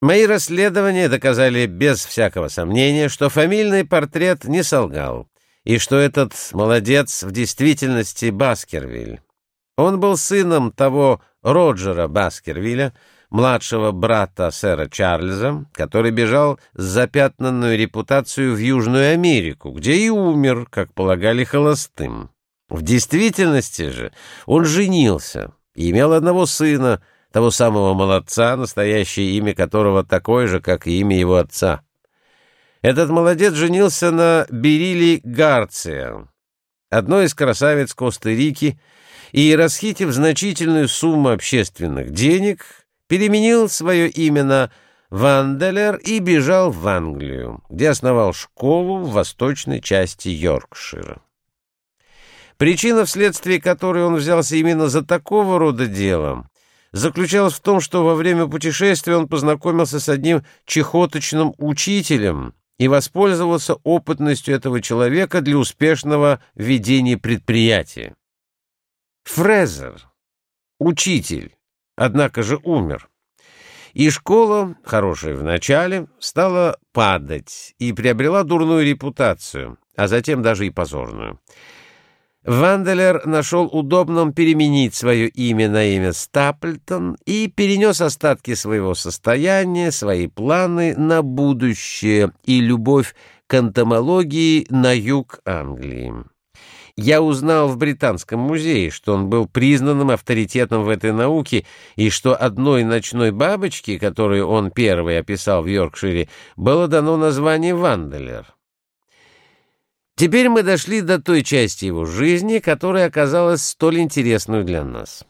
Мои расследования доказали без всякого сомнения, что фамильный портрет не солгал, и что этот молодец в действительности Баскервиль. Он был сыном того Роджера Баскервилля, младшего брата сэра Чарльза, который бежал с запятнанную репутацию в Южную Америку, где и умер, как полагали, холостым. В действительности же он женился и имел одного сына, того самого молодца, настоящее имя которого такое же, как и имя его отца. Этот молодец женился на Берили Гарция, одной из красавиц Коста-Рики, и, расхитив значительную сумму общественных денег, переменил свое имя на Ванделер и бежал в Англию, где основал школу в восточной части Йоркшира. Причина, вследствие которой он взялся именно за такого рода делом, заключалась в том, что во время путешествия он познакомился с одним чехоточным учителем и воспользовался опытностью этого человека для успешного ведения предприятия. Фрезер, учитель, однако же умер. И школа, хорошая в начале, стала падать и приобрела дурную репутацию, а затем даже и позорную. Ванделер нашел удобным переменить свое имя на имя Стаплтон и перенес остатки своего состояния, свои планы на будущее и любовь к энтомологии на юг Англии. Я узнал в Британском музее, что он был признанным авторитетом в этой науке и что одной ночной бабочке, которую он первый описал в Йоркшире, было дано название Ванделер. Теперь мы дошли до той части его жизни, которая оказалась столь интересной для нас.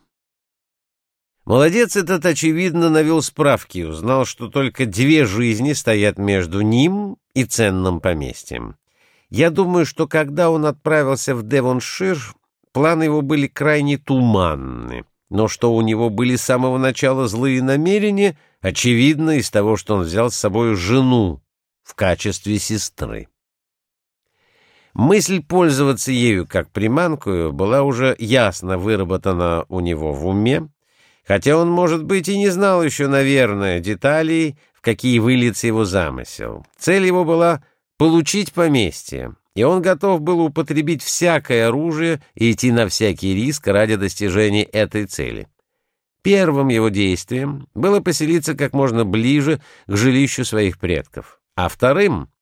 Молодец этот, очевидно, навел справки и узнал, что только две жизни стоят между ним и ценным поместьем. Я думаю, что когда он отправился в Девоншир, планы его были крайне туманны, но что у него были с самого начала злые намерения, очевидно из того, что он взял с собой жену в качестве сестры. Мысль пользоваться ею как приманкою была уже ясно выработана у него в уме, хотя он, может быть, и не знал еще, наверное, деталей, в какие выльется его замысел. Цель его была получить поместье, и он готов был употребить всякое оружие и идти на всякий риск ради достижения этой цели. Первым его действием было поселиться как можно ближе к жилищу своих предков, а вторым —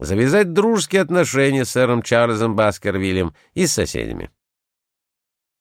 завязать дружеские отношения с сэром Чарльзом Баскервиллем и с соседями.